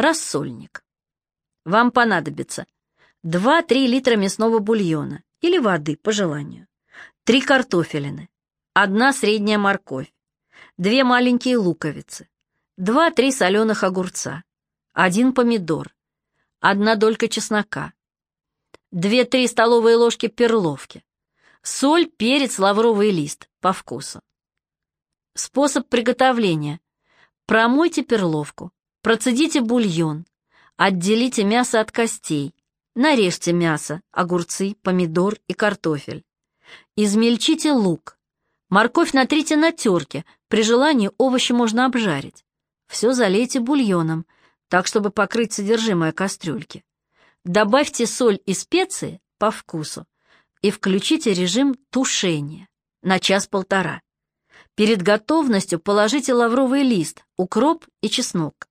Рассольник. Вам понадобится 2-3 литра мясного бульона или воды, по желанию, 3 картофелины, одна средняя морковь, две маленькие луковицы, 2-3 соленых огурца, один помидор, одна долька чеснока, 2-3 столовые ложки перловки, соль, перец, лавровый лист по вкусу. Способ приготовления. Промойте перловку, процедите бульон, отделите мясо от костей, нарежьте мясо, огурцы, помидор и картофель. Измельчите лук. Морковь натрите на терке, при желании овощи можно обжарить. Все залейте бульоном, так, чтобы покрыть содержимое кастрюльки. Добавьте соль и специи по вкусу и включите режим тушения на час-полтора. Перед готовностью положите лавровый лист, укроп и чеснок.